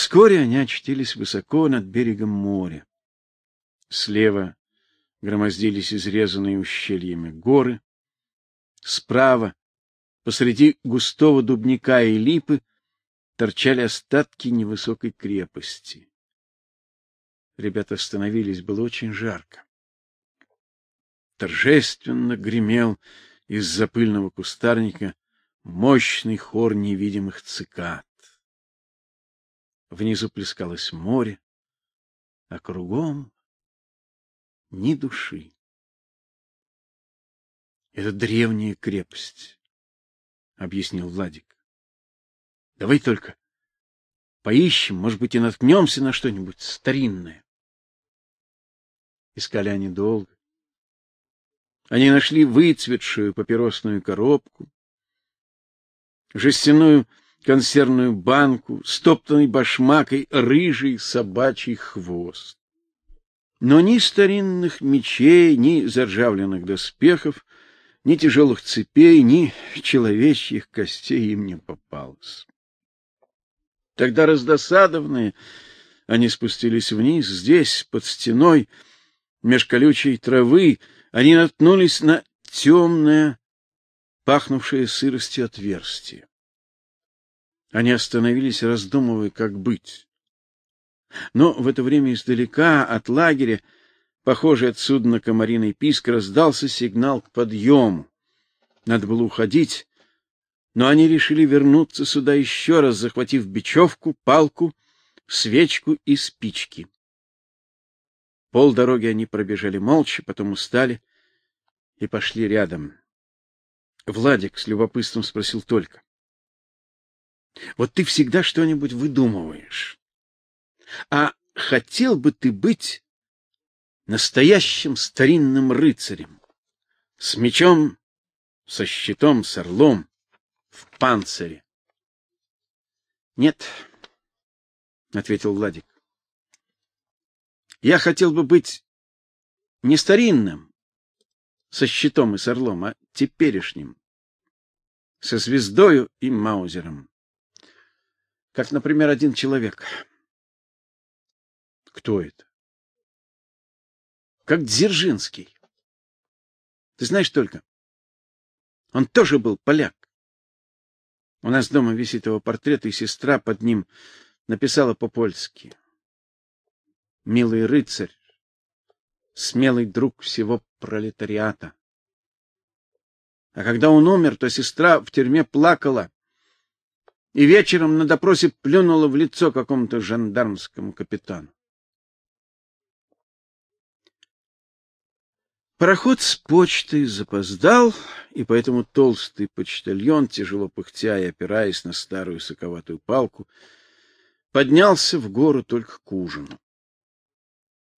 Вскоре они очутились высоко над берегом моря. Слева громоздились изрезанные ущельями горы, справа, посреди густого дубника и липы, торчали остатки невысокой крепости. Ребята остановились, было очень жарко. Торжественно гремел из-за пыльного кустарника мощный хор невидимых цикад. Внизу плескалось море, а кругом ни души. Это древняя крепость, объяснил Владик. Давай только поищем, может быть, и наткнемся на что-нибудь старинное. Искали они долго. Они нашли выцветшую папиросную коробку, жестяную консервную банку, стоптанный башмак и рыжий собачий хвост. Но ни старинных мечей, ни заржавленных доспехов, ни тяжелых цепей, ни человечьих костей им не попалось. Тогда раздосадованные они спустились вниз, здесь, под стеной, меж колючей травы, они наткнулись на темное, пахнувшее сыростью отверстие. Они остановились, раздумывая, как быть. Но в это время издалека от лагеря, похожий от судна комариный писк, раздался сигнал к подъему. Надо было уходить, но они решили вернуться сюда еще раз, захватив бечевку, палку, свечку и спички. Пол дороги они пробежали молча, потом устали и пошли рядом. Владик с любопытством спросил только: вот ты всегда что-нибудь выдумываешь. А хотел бы ты быть настоящим старинным рыцарем, с мечом, со щитом, с орлом, в панцире? Нет, ответил Владик. Я хотел бы быть не старинным, со щитом и с орлом, а теперешним, со звездою и маузером. Как, например, один человек. Кто это? Как Дзержинский. Ты знаешь только, он тоже был поляк. У нас дома висит его портрет, и сестра под ним написала по-польски. Милый рыцарь, смелый друг всего пролетариата. А когда он умер, то сестра в тюрьме плакала и вечером на допросе плюнула в лицо какому-то жандармскому капитану. Пароход с почтой запоздал, и поэтому толстый почтальон, тяжело пыхтя и опираясь на старую соковатую палку, поднялся в гору только к ужину.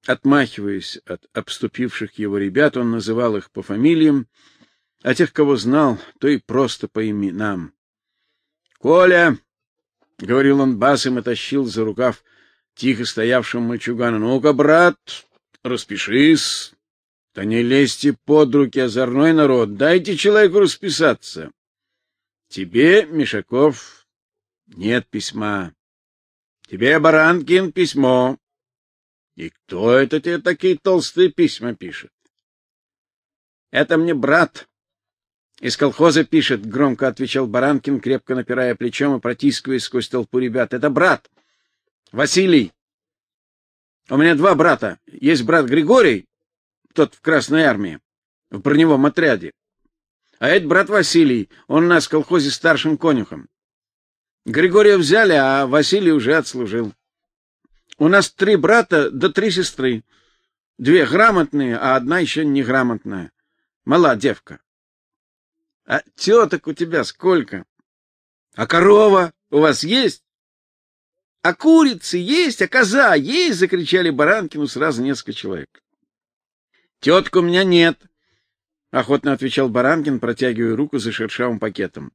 Отмахиваясь от обступивших его ребят, он называл их по фамилиям, а тех, кого знал, то и просто по именам. Коля, — говорил он басом и тащил за рукав тихо стоявшему мальчугану, — ну-ка, брат, распишись. Да не лезьте под руки, озорной народ, дайте человеку расписаться. Тебе, Мишаков, нет письма. Тебе, Баранкин, письмо. И кто это тебе такие толстые письма пишет? Это мне брат из колхоза пишет, громко отвечал Баранкин, крепко напирая плечом и протискиваясь сквозь толпу ребят. Это брат. Василий. У меня два брата. Есть брат Григорий, тот в Красной армии, в броневом отряде. А это брат Василий, он у нас в колхозе старшим конюхом. Григория взяли, а Василий уже отслужил. У нас три брата да три сестры. Две грамотные, а одна еще неграмотная. Мала девка. А теток у тебя сколько? А корова у вас есть? А курицы есть, а коза есть, закричали Баранкину сразу несколько человек. Теток у меня нет, охотно отвечал Баранкин, протягивая руку за шершавым пакетом.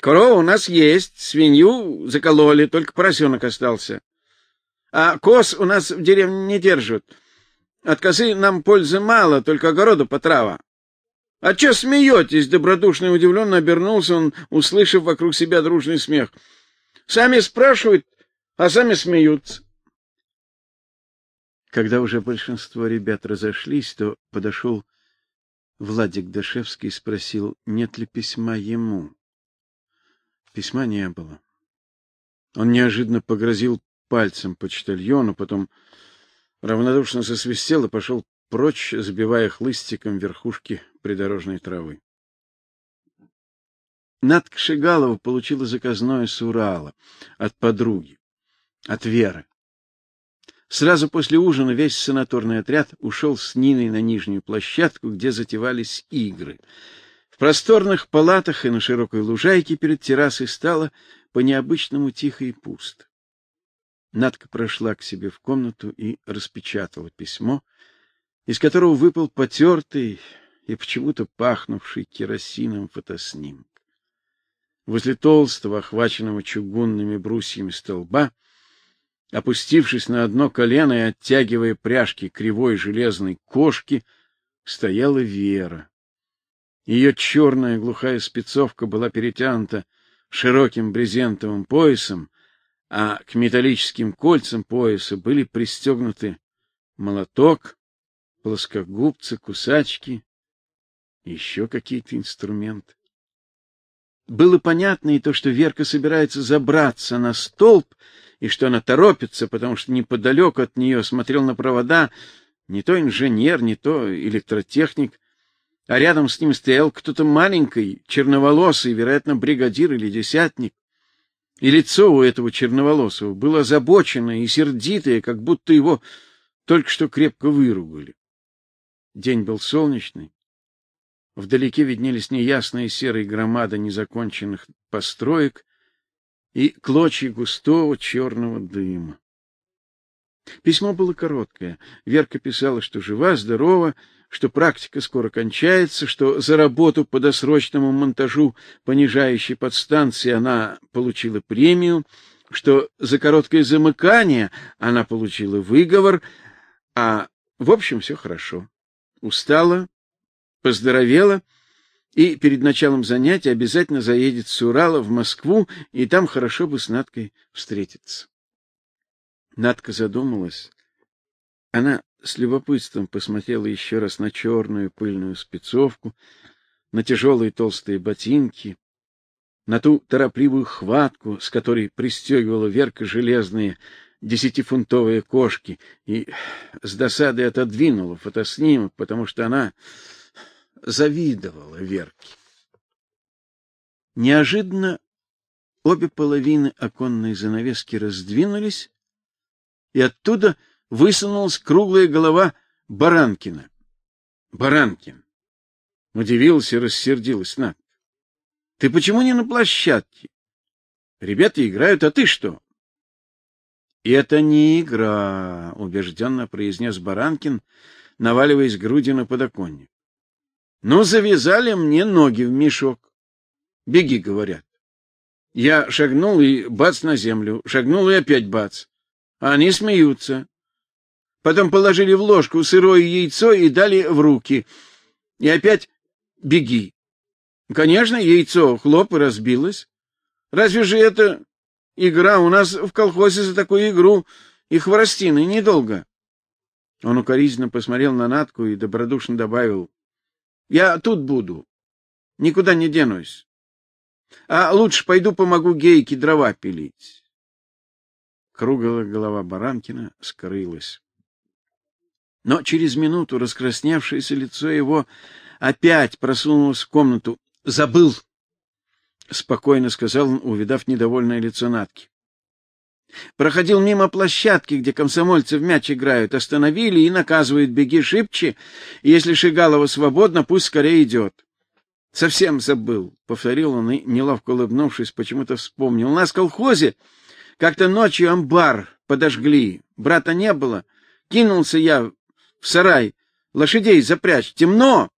Корова у нас есть, свинью закололи, только поросенок остался. А коз у нас в деревне не держат. От косы нам пользы мало, только огорода по трава. — А че смеетесь? — добродушно и удивленно обернулся он, услышав вокруг себя дружный смех. — Сами спрашивают, а сами смеются. Когда уже большинство ребят разошлись, то подошел Владик Дашевский и спросил, нет ли письма ему. Письма не было. Он неожиданно погрозил пальцем почтальону, потом равнодушно засвистел и пошел прочь, сбивая хлыстиком верхушки придорожной травы. Надка Шигалова получила заказное с Урала от подруги, от Веры. Сразу после ужина весь санаторный отряд ушел с Ниной на нижнюю площадку, где затевались игры. В просторных палатах и на широкой лужайке перед террасой стало по необычному тихо и пусто. Надка прошла к себе в комнату и распечатала письмо, из которого выпал потертый и почему-то пахнувший керосином фотоснимок. Возле толстого, охваченного чугунными брусьями столба, опустившись на одно колено и оттягивая пряжки кривой железной кошки, стояла Вера. Ее черная глухая спецовка была перетянута широким брезентовым поясом, а к металлическим кольцам пояса были пристегнуты молоток, плоскогубцы, кусачки, еще какие-то инструменты. Было понятно и то, что Верка собирается забраться на столб, и что она торопится, потому что неподалеку от нее смотрел на провода не то инженер, не то электротехник, а рядом с ним стоял кто-то маленький, черноволосый, вероятно, бригадир или десятник. И лицо у этого черноволосого было озабоченное и сердитое, как будто его только что крепко выругали. День был солнечный. Вдалеке виднелись неясные серые громады незаконченных построек и клочья густого черного дыма. Письмо было короткое. Верка писала, что жива, здорова, что практика скоро кончается, что за работу по досрочному монтажу понижающей подстанции она получила премию, что за короткое замыкание она получила выговор, а в общем все хорошо. Устала, поздоровела и перед началом занятия обязательно заедет с Урала в Москву, и там хорошо бы с Надкой встретиться. Надка задумалась. Она с любопытством посмотрела еще раз на черную пыльную спецовку, на тяжелые толстые ботинки, на ту торопливую хватку, с которой пристегивала Верка железные десятифунтовые кошки, и с досадой отодвинула фотоснимок, потому что она завидовала Верке. Неожиданно обе половины оконной занавески раздвинулись, и оттуда высунулась круглая голова Баранкина. Баранкин удивился и рассердилась Надка. Ты почему не на площадке? Ребята играют, а ты что? Это не игра, убежденно произнес Баранкин, наваливаясь грудью на подоконник. Ну завязали мне ноги в мешок. Беги, говорят. Я шагнул и бац на землю, шагнул и опять бац. А они смеются. Потом положили в ложку сырое яйцо и дали в руки. И опять беги. Конечно, яйцо хлоп и разбилось. Разве же это игра? У нас в колхозе за такую игру и хворостины недолго. Он укоризненно посмотрел на Натку и добродушно добавил: "Я тут буду. Никуда не денусь. А лучше пойду помогу Гейке дрова пилить". Круглая голова Баранкина скрылась. Но через минуту раскрасневшееся лицо его опять просунулось в комнату. Забыл, спокойно сказал он, увидав недовольное лицо Натки. Проходил мимо площадки, где комсомольцы в мяч играют, остановили и наказывают: беги шибче, и если Шигалова свободна, пусть скорее идет. Совсем забыл, повторил он и неловко улыбнувшись, почему-то вспомнил. У нас в колхозе как-то ночью амбар подожгли, брата не было. Кинулся я в сарай лошадей запрячь, темно,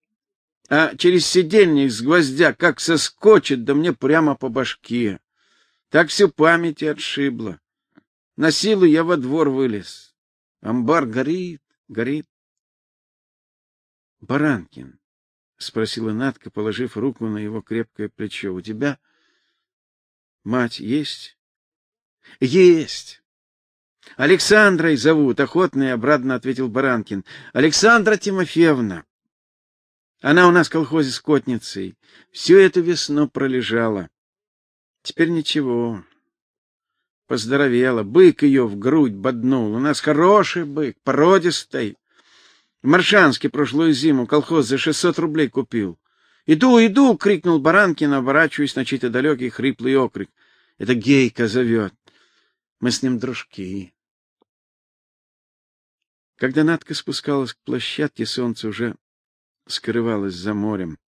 а через сидельник с гвоздя как соскочит, да мне прямо по башке. Так всю память и отшибло. На силу я во двор вылез. Амбар горит, горит. Баранкин, спросила Надка, положив руку на его крепкое плечо. У тебя мать есть? Есть. Александрой зовут, охотно и обрадно ответил Баранкин. Александра Тимофеевна. Она у нас в колхозе скотницей. Всю эту весну пролежала. Теперь ничего. Поздоровела. Бык ее в грудь боднул. У нас хороший бык, породистый. В Маршанске прошлую зиму колхоз за шестьсот рублей купил. «Иду, иду!» — крикнул Баранкин, оборачиваясь на чей-то далекий хриплый окрик. «Это Гейка зовет. Мы с ним дружки». Когда Надка спускалась к площадке, солнце уже скрывалось за морем.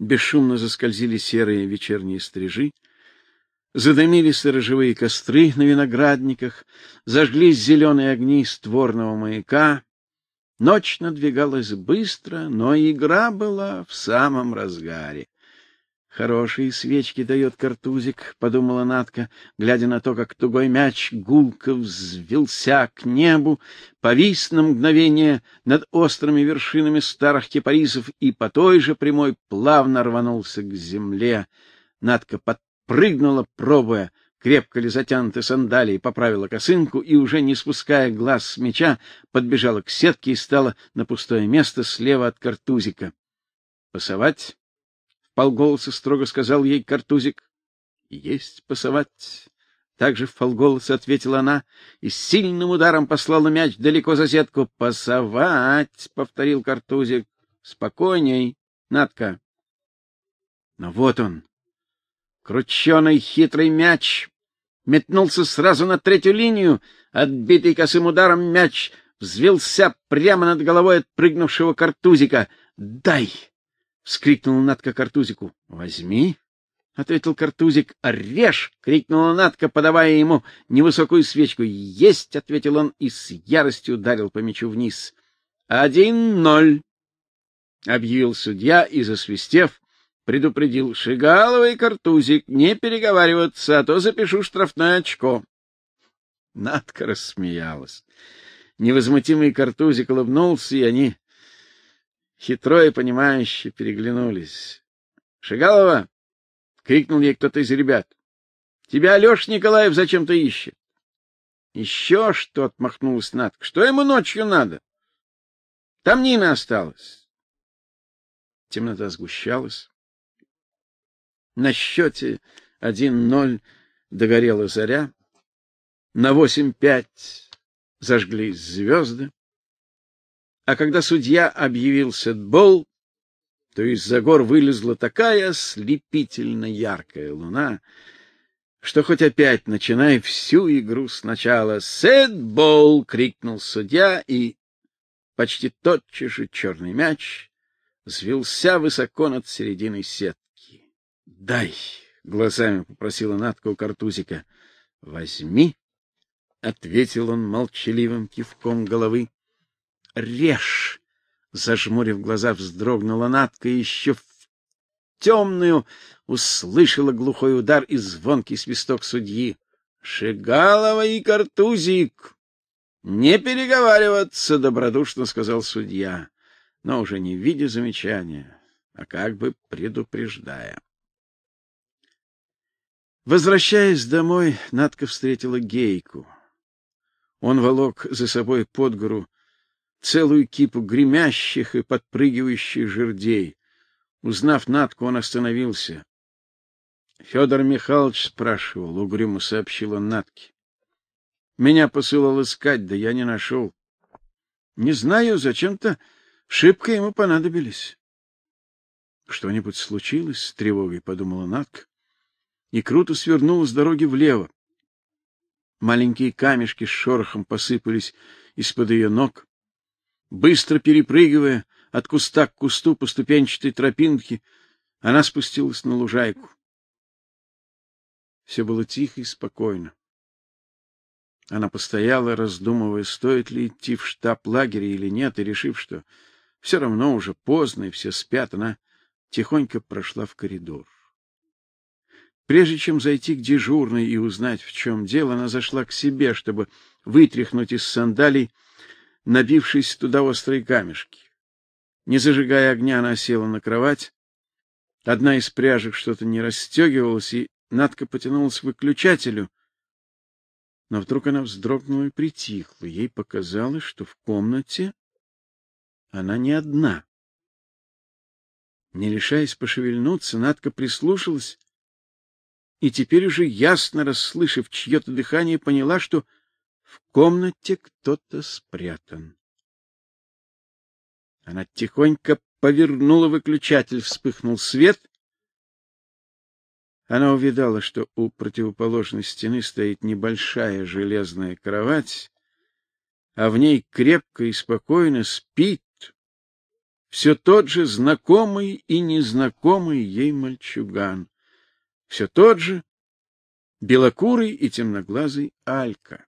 Бесшумно заскользили серые вечерние стрижи, задымили сторожевые костры на виноградниках, зажглись зеленые огни створного маяка, Ночь надвигалась быстро, но игра была в самом разгаре. Хорошие свечки дает картузик, подумала Натка, глядя на то, как тугой мяч гулко взвился к небу, повис на мгновение над острыми вершинами старых кипарисов и по той же прямой плавно рванулся к земле. Натка подпрыгнула, пробуя, крепко ли затянуты сандалии, поправила косынку и, уже не спуская глаз с меча, подбежала к сетке и стала на пустое место слева от картузика. — Пасовать? — вполголоса строго сказал ей картузик. — Есть пасовать. Также вполголоса ответила она и сильным ударом послала мяч далеко за сетку. «Пасовать!» — повторил картузик. «Спокойней, Натка!» Но вот он, крученый хитрый мяч, метнулся сразу на третью линию, отбитый косым ударом мяч взвился прямо над головой отпрыгнувшего картузика. "Дай!" вскрикнула Натка картузику. "Возьми!" ответил картузик. "Режь!" крикнула Натка, подавая ему невысокую свечку. "Есть!" ответил он и с яростью ударил по мячу вниз. «Один ноль!» — объявил судья и, засвистев, предупредил Шигалова и Картузик не переговариваться, а то запишу штрафное очко. Надка рассмеялась. Невозмутимый Картузик улыбнулся, и они хитро и понимающе переглянулись. Шигалова крикнул ей кто-то из ребят. Тебя Алёш Николаев зачем-то ищет. Еще что отмахнулась Надка. Что ему ночью надо? Там Нина осталась. Темнота сгущалась. На счете 1-0 догорела заря, на 8-5 зажглись звезды. А когда судья объявил сетбол, то из-за гор вылезла такая слепительно яркая луна, что хоть опять начинай всю игру сначала. «Сетбол!» — крикнул судья, и почти тотчас же черный мяч взвился высоко над серединой сетки. Дай, глазами попросила Натка у картузика. Возьми, ответил он молчаливым кивком головы. Режь, зажмурив глаза, вздрогнула Натка и еще в темную услышала глухой удар и звонкий свисток судьи. Шигалова и картузик. Не переговариваться, добродушно сказал судья, но уже не видя замечания, а как бы предупреждая. Возвращаясь домой, Надка встретила Гейку. Он волок за собой под гору целую кипу гремящих и подпрыгивающих жердей. Узнав Надку, он остановился. Федор Михайлович спрашивал, угрюмо сообщила Натке. Меня посылал искать, да я не нашел. Не знаю, зачем-то шибко ему понадобились. Что-нибудь случилось с тревогой, подумала Натка и круто свернула с дороги влево. Маленькие камешки с шорохом посыпались из-под ее ног. Быстро перепрыгивая от куста к кусту по ступенчатой тропинке, она спустилась на лужайку. Все было тихо и спокойно. Она постояла, раздумывая, стоит ли идти в штаб лагеря или нет, и решив, что все равно уже поздно и все спят, она тихонько прошла в коридор. Прежде чем зайти к дежурной и узнать, в чем дело, она зашла к себе, чтобы вытряхнуть из сандалий набившись туда острые камешки. Не зажигая огня, она села на кровать. Одна из пряжек что-то не расстегивалась, и Надка потянулась к выключателю. Но вдруг она вздрогнула и притихла. Ей показалось, что в комнате она не одна. Не решаясь пошевельнуться, Надка прислушалась и теперь уже ясно расслышав чье-то дыхание, поняла, что в комнате кто-то спрятан. Она тихонько повернула выключатель, вспыхнул свет. Она увидала, что у противоположной стены стоит небольшая железная кровать, а в ней крепко и спокойно спит все тот же знакомый и незнакомый ей мальчуган, все тот же белокурый и темноглазый Алька.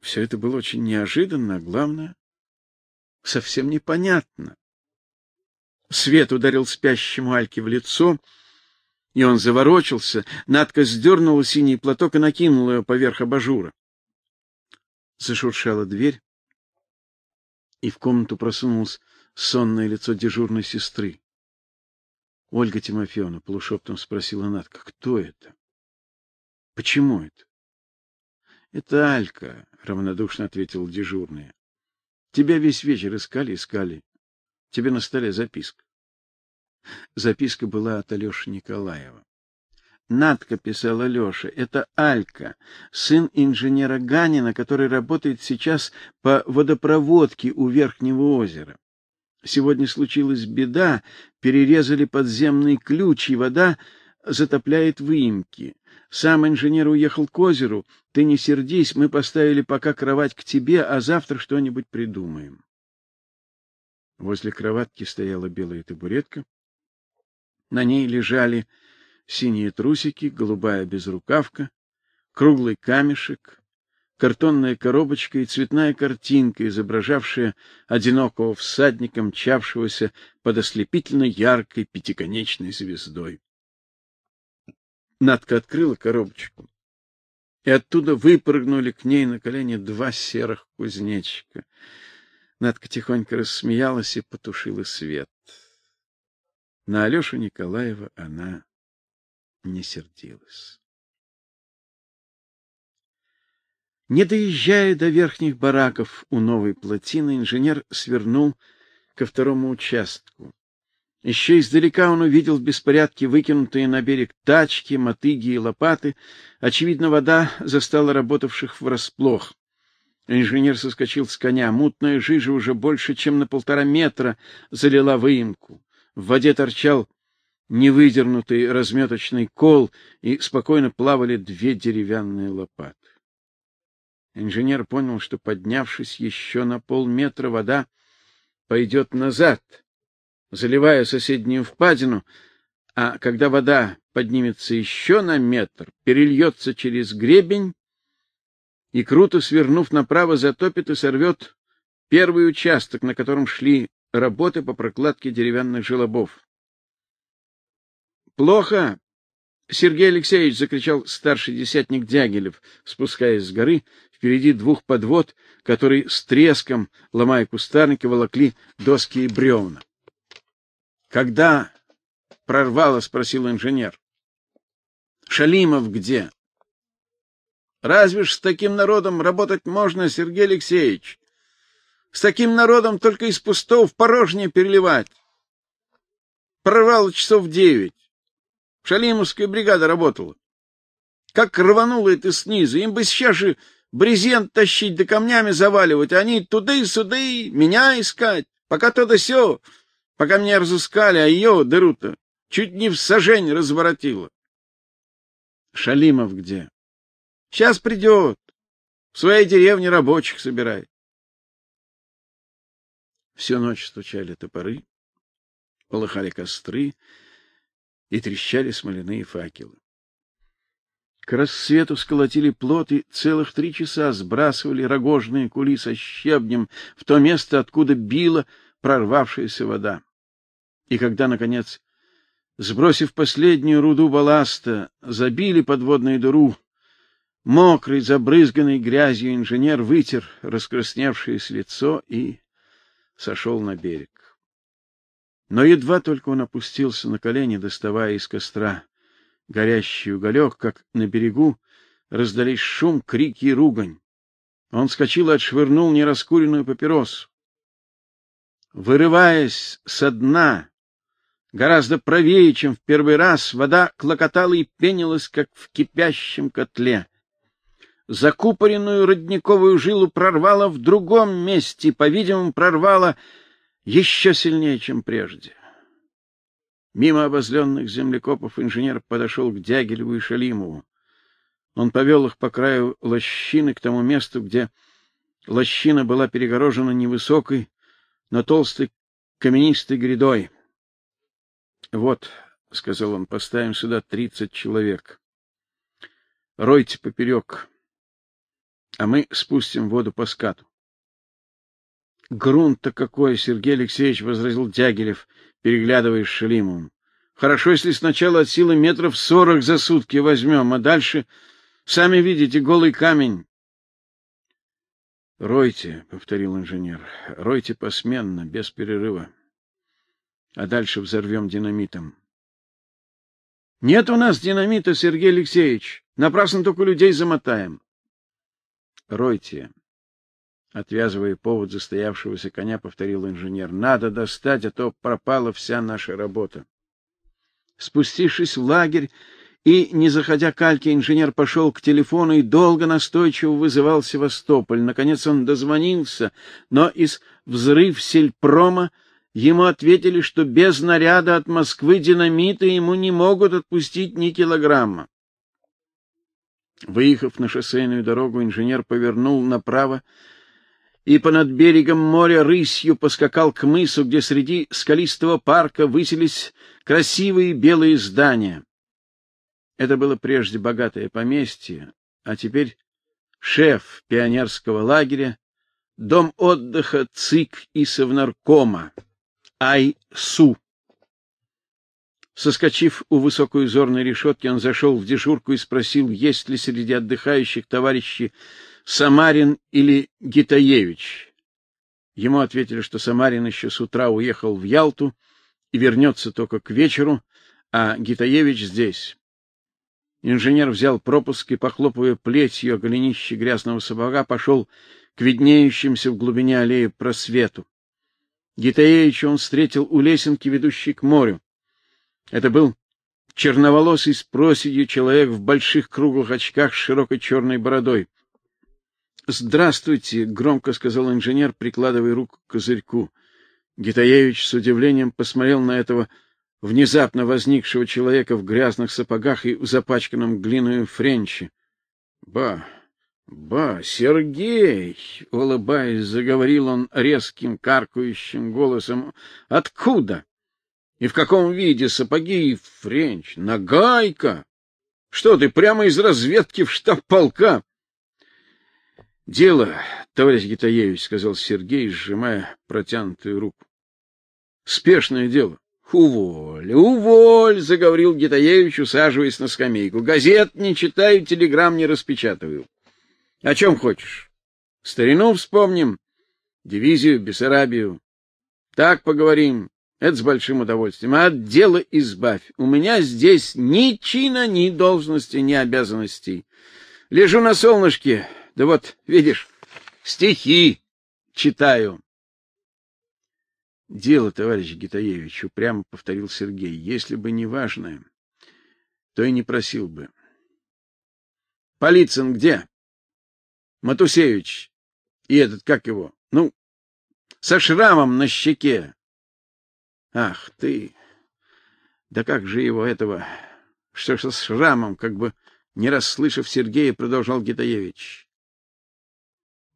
Все это было очень неожиданно, а главное совсем непонятно. Свет ударил спящему Альке в лицо, и он заворочился. Надка сдернула синий платок и накинула его поверх абажура. Зашуршала дверь, и в комнату просунулось сонное лицо дежурной сестры. Ольга Тимофеевна полушептом спросила Надка: "Кто это? Почему это?" "Это Алька", равнодушно ответил дежурный. Тебя весь вечер искали, искали. Тебе на столе записка. Записка была от Алёши Николаева. Надка писала Лёша, это Алька, сын инженера Ганина, который работает сейчас по водопроводке у Верхнего озера. Сегодня случилась беда, перерезали подземный ключ, и вода затопляет выемки. Сам инженер уехал к озеру. Ты не сердись, мы поставили пока кровать к тебе, а завтра что-нибудь придумаем. Возле кроватки стояла белая табуретка. На ней лежали синие трусики, голубая безрукавка, круглый камешек, картонная коробочка и цветная картинка, изображавшая одинокого всадника, мчавшегося под ослепительно яркой пятиконечной звездой. Надка открыла коробочку, и оттуда выпрыгнули к ней на колени два серых кузнечика. Надка тихонько рассмеялась и потушила свет. На Алёшу Николаева она не сердилась. Не доезжая до верхних бараков у новой плотины, инженер свернул ко второму участку. Еще издалека он увидел в беспорядке выкинутые на берег тачки, мотыги и лопаты. Очевидно, вода застала работавших врасплох. Инженер соскочил с коня. Мутная жижа уже больше, чем на полтора метра залила выемку. В воде торчал невыдернутый разметочный кол, и спокойно плавали две деревянные лопаты. Инженер понял, что, поднявшись еще на полметра, вода пойдет назад — заливая соседнюю впадину, а когда вода поднимется еще на метр, перельется через гребень и круто свернув направо затопит и сорвет первый участок, на котором шли работы по прокладке деревянных желобов. Плохо, Сергей Алексеевич закричал старший десятник Дягилев, спускаясь с горы, впереди двух подвод, которые с треском, ломая кустарники, волокли доски и бревна. Когда прорвало, спросил инженер. Шалимов где? Разве ж с таким народом работать можно, Сергей Алексеевич? С таким народом только из пустого в порожнее переливать. Прорвало часов девять. Шалимовская бригада работала. Как рвануло это снизу, им бы сейчас же брезент тащить да камнями заваливать, а они сюда, меня искать, пока то да сё пока меня разыскали, а ее, дыру-то, чуть не в сажень разворотило. Шалимов где? Сейчас придет. В своей деревне рабочих собирает. Всю ночь стучали топоры, полыхали костры и трещали смоляные факелы. К рассвету сколотили плот и целых три часа сбрасывали рогожные кули со щебнем в то место, откуда била прорвавшаяся вода. И когда наконец, сбросив последнюю руду балласта, забили подводную дыру, мокрый, забрызганный грязью инженер вытер раскрасневшееся лицо и сошел на берег. Но едва только он опустился на колени, доставая из костра горящий уголек, как на берегу раздались шум, крики и ругань. Он вскочил и отшвырнул нераскуренную папиросу. Вырываясь со дна, гораздо правее, чем в первый раз, вода клокотала и пенилась, как в кипящем котле. Закупоренную родниковую жилу прорвало в другом месте, по-видимому, прорвало еще сильнее, чем прежде. Мимо обозленных землекопов инженер подошел к Дягилеву и Шалимову. Он повел их по краю лощины к тому месту, где лощина была перегорожена невысокой, но толстой каменистой грядой. Вот, сказал он, поставим сюда тридцать человек. Ройте поперек, а мы спустим воду по скату. Грунт-то какой, Сергей Алексеевич возразил Дягилев, переглядываясь с Шелимовым. Хорошо, если сначала от силы метров сорок за сутки возьмем, а дальше, сами видите, голый камень. Ройте, повторил инженер. Ройте посменно, без перерыва. А дальше взорвем динамитом. Нет у нас динамита, Сергей Алексеевич. Напрасно только людей замотаем. Ройте. Отвязывая повод застоявшегося коня, повторил инженер. Надо достать, а то пропала вся наша работа. Спустившись в лагерь и не заходя к Альке, инженер пошел к телефону и долго настойчиво вызывал Севастополь. Наконец он дозвонился, но из взрыв сельпрома ему ответили, что без наряда от Москвы динамита ему не могут отпустить ни килограмма. Выехав на шоссейную дорогу, инженер повернул направо и понад берегом моря рысью поскакал к мысу, где среди скалистого парка высились красивые белые здания. Это было прежде богатое поместье, а теперь шеф пионерского лагеря, дом отдыха ЦИК и Совнаркома Ай-Су. Соскочив у высокой узорной решетки, он зашел в дежурку и спросил, есть ли среди отдыхающих товарищи Самарин или Гитаевич. Ему ответили, что Самарин еще с утра уехал в Ялту и вернется только к вечеру, а Гитаевич здесь. Инженер взял пропуск и, похлопывая плетью о голенище грязного сапога, пошел к виднеющимся в глубине аллеи просвету. Гитаевича он встретил у лесенки, ведущей к морю. Это был черноволосый с проседью человек в больших круглых очках с широкой черной бородой. "Здравствуйте", громко сказал инженер, прикладывая руку к козырьку. Гитаевич с удивлением посмотрел на этого внезапно возникшего человека в грязных сапогах и в запачканном глиной френче. "Ба, ба, Сергей", улыбаясь, заговорил он резким каркающим голосом. "Откуда? И в каком виде сапоги и френч? Нагайка? Что ты прямо из разведки в штаб полка?" — Дело, товарищ Гитаевич, — сказал Сергей, сжимая протянутую руку. — Спешное дело. — Уволь, уволь, — заговорил Гитаевич, усаживаясь на скамейку. — Газет не читаю, телеграмм не распечатываю. — О чем хочешь? Старину вспомним, дивизию, Бессарабию. Так поговорим. Это с большим удовольствием. А от дела избавь. У меня здесь ни чина, ни должности, ни обязанностей. Лежу на солнышке, да вот, видишь, стихи читаю. Дело, товарищ Гитаевич, упрямо повторил Сергей. Если бы не важное, то и не просил бы. Полицин где? Матусевич. И этот, как его? Ну, со шрамом на щеке. Ах ты. Да как же его этого? Что ж с шрамом, как бы не расслышав Сергея, продолжал Гитаевич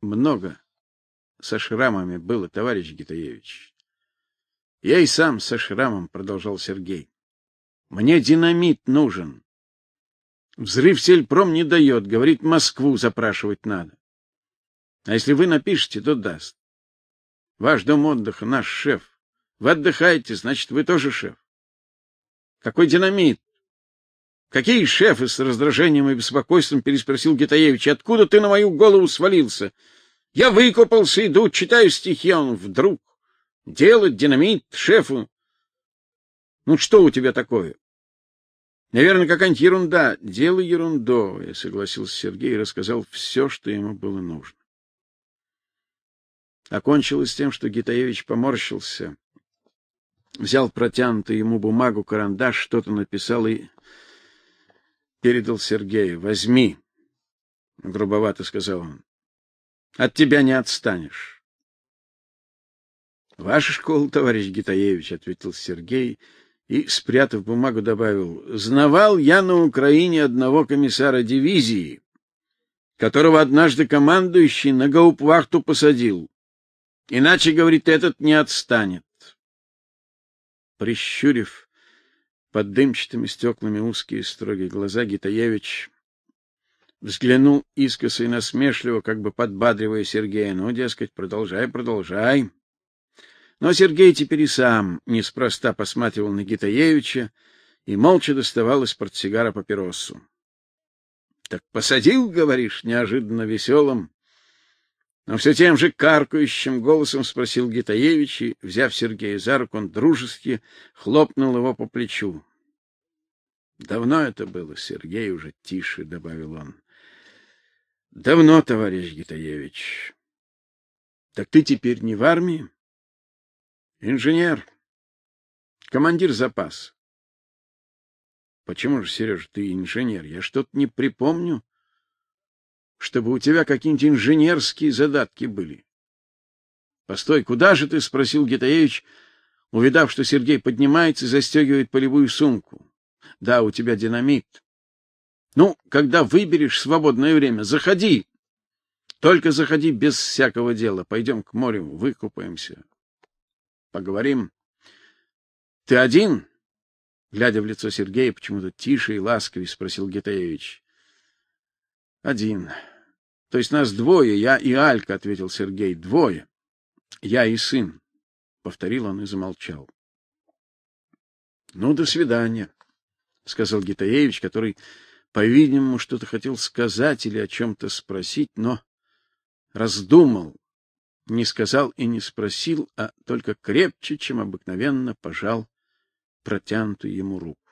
много со шрамами было, товарищ Гитаевич. Я и сам со шрамом, продолжал Сергей. Мне динамит нужен. Взрыв сельпром не дает, говорит, Москву запрашивать надо. А если вы напишете, то даст. Ваш дом отдыха, наш шеф. Вы отдыхаете, значит, вы тоже шеф. Какой динамит? Какие шефы с раздражением и беспокойством переспросил Гитаевич. Откуда ты на мою голову свалился? Я выкопался, иду, читаю стихи, он вдруг делать динамит шефу. Ну что у тебя такое? Наверное, какая-нибудь ерунда. Дело ерундовое, согласился Сергей и рассказал все, что ему было нужно. Окончилось тем, что Гитаевич поморщился, взял протянутую ему бумагу, карандаш, что-то написал и передал Сергею. "Возьми", грубовато сказал он. "От тебя не отстанешь". "Ваша школа, товарищ Гитаевич", ответил Сергей и, спрятав бумагу, добавил: "Знавал я на Украине одного комиссара дивизии, которого однажды командующий на гауптвахту посадил. Иначе, говорит, этот не отстанет". Прищурив под дымчатыми стеклами узкие строгие глаза, Гитаевич взглянул искоса и насмешливо, как бы подбадривая Сергея: "Ну, дескать, продолжай, продолжай". Но Сергей теперь и сам неспроста посматривал на Гитаевича и молча доставал из портсигара папиросу. Так посадил, говоришь, неожиданно веселым, но все тем же каркающим голосом спросил Гитаевич и, взяв Сергея за руку, он дружески хлопнул его по плечу. Давно это было, Сергей уже тише добавил он. Давно, товарищ Гитаевич. Так ты теперь не в армии? Инженер. Командир запас. Почему же, Сереж, ты инженер? Я что-то не припомню, чтобы у тебя какие-нибудь инженерские задатки были. Постой, куда же ты, спросил Гитаевич, увидав, что Сергей поднимается и застегивает полевую сумку. Да, у тебя динамит. Ну, когда выберешь свободное время, заходи. Только заходи без всякого дела. Пойдем к морю, выкупаемся. Поговорим. Ты один? Глядя в лицо Сергея, почему-то тише и ласковее спросил Гетаевич. Один. То есть нас двое, я и Алька, ответил Сергей. Двое. Я и сын, повторил он и замолчал. Ну, до свидания, сказал Гитаевич, который, по-видимому, что-то хотел сказать или о чем то спросить, но раздумал не сказал и не спросил, а только крепче, чем обыкновенно, пожал протянутую ему руку.